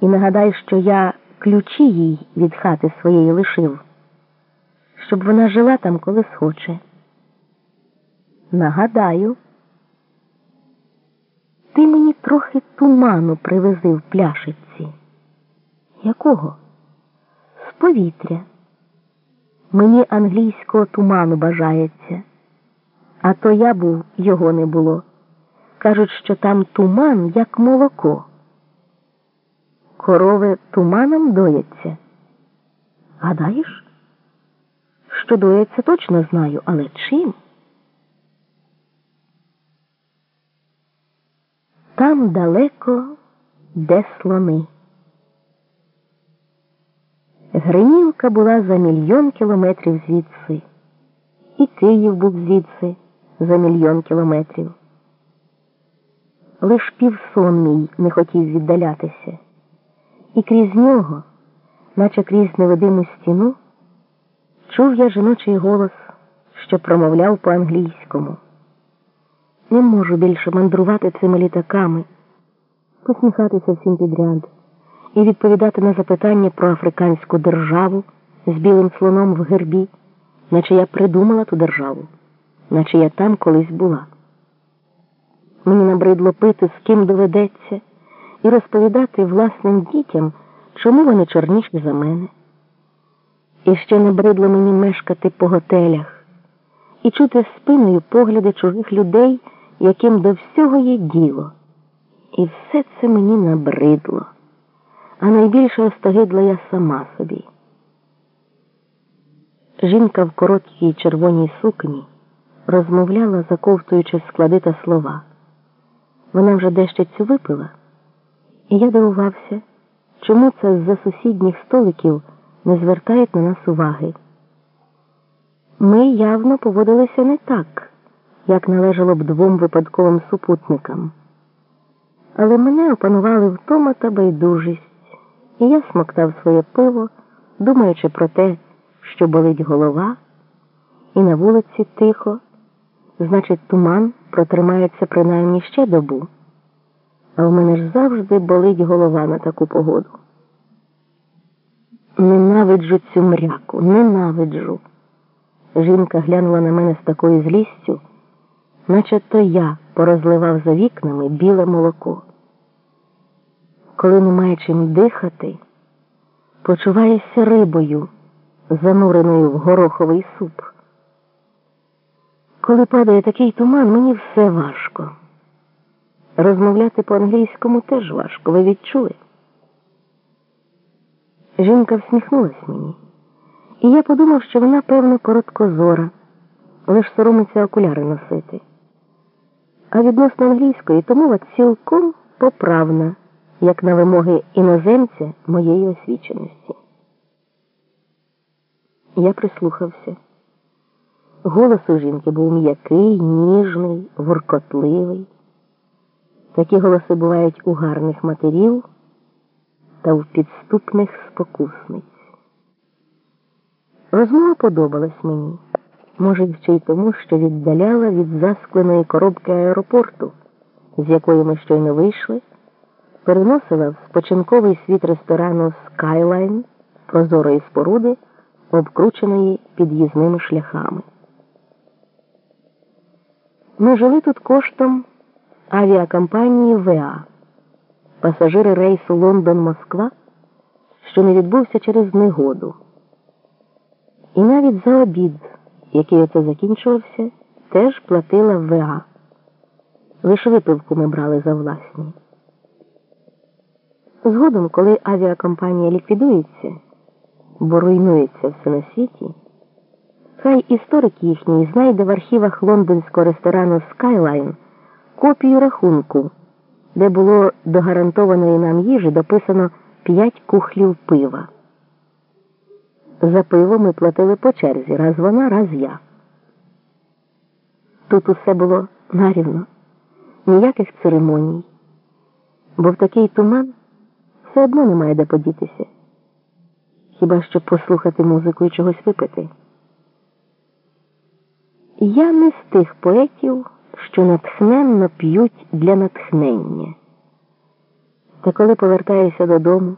І нагадай, що я ключі їй від хати своєї лишив, щоб вона жила там, коли схоче. Нагадаю, ти мені трохи туману привези в пляшиці. Якого? З повітря. Мені англійського туману бажається, а то я був, його не було. Кажуть, що там туман, як молоко. Корови туманом дояться. Гадаєш? Що дояться, точно знаю, але чим? Там далеко, де слони. Гринівка була за мільйон кілометрів звідси, і Київ був звідси за мільйон кілометрів. Лиш півсон мій не хотів віддалятися, і крізь нього, наче крізь невидиму стіну, чув я жіночий голос, що промовляв по-англійському. Не можу більше мандрувати цими літаками, посміхатися всім підряд і відповідати на запитання про африканську державу з білим слоном в гербі, наче я придумала ту державу, наче я там колись була. Мені набридло пити, з ким доведеться, і розповідати власним дітям, чому вони чорніші за мене. І ще набридло мені мешкати по готелях і чути спиною погляди чужих людей, яким до всього є діло. І все це мені набридло, а найбільше остогидла я сама собі. Жінка в короткій червоній сукні розмовляла, заковтуючи склади та слова. Вона вже дещицю випила, і я дивувався, чому це з-за сусідніх столиків не звертають на нас уваги. Ми явно поводилися не так, як належало б двом випадковим супутникам. Але мене опанували втома та байдужість, і я смоктав своє пиво, думаючи про те, що болить голова, і на вулиці тихо, значить, туман протримається принаймні ще добу. А у мене ж завжди болить голова на таку погоду. Ненавиджу цю мряку, ненавиджу. Жінка глянула на мене з такою злістю, наче то я порозливав за вікнами біле молоко. Коли немає чим дихати, почуваєшся рибою, зануреною в гороховий суп. Коли падає такий туман, мені все важко. Розмовляти по-англійському теж важко, ви відчули? Жінка всміхнулась мені, і я подумав, що вона, певно, короткозора, лиш соромиться окуляри носити. А відносно англійської то мова цілком поправна, як на вимоги іноземця моєї освіченості. Я прислухався. Голос у жінки був м'який, ніжний, воркотливий. Такі голоси бувають у гарних матерів та в підступних спокусниць. Розмова подобалась мені, може, ще й тому, що віддаляла від заскленої коробки аеропорту, з якої ми щойно вийшли, переносила в спочинковий світ ресторану Skyline прозорої споруди, обкрученої під'їзними шляхами. Ми жили тут коштом авіакомпанії ВА, пасажири рейсу Лондон-Москва, що не відбувся через негоду. І навіть за обід, який оце закінчувався, теж платила ВА. Лише випивку ми брали за власні. Згодом, коли авіакомпанія ліквідується, бо руйнується все на світі. Хай історик їхній знайде в архівах лондонського ресторану Skyline копію рахунку, де було до гарантованої нам їжі дописано 5 кухлів пива. За пиво ми платили по черзі, раз вона, раз я. Тут усе було нарівно, ніяких церемоній, бо в такий туман все одно немає де подітися, хіба що послухати музику і чогось випити. Я не з тих поетів, що натхненно п'ють для натхнення. Та коли повертаюся додому?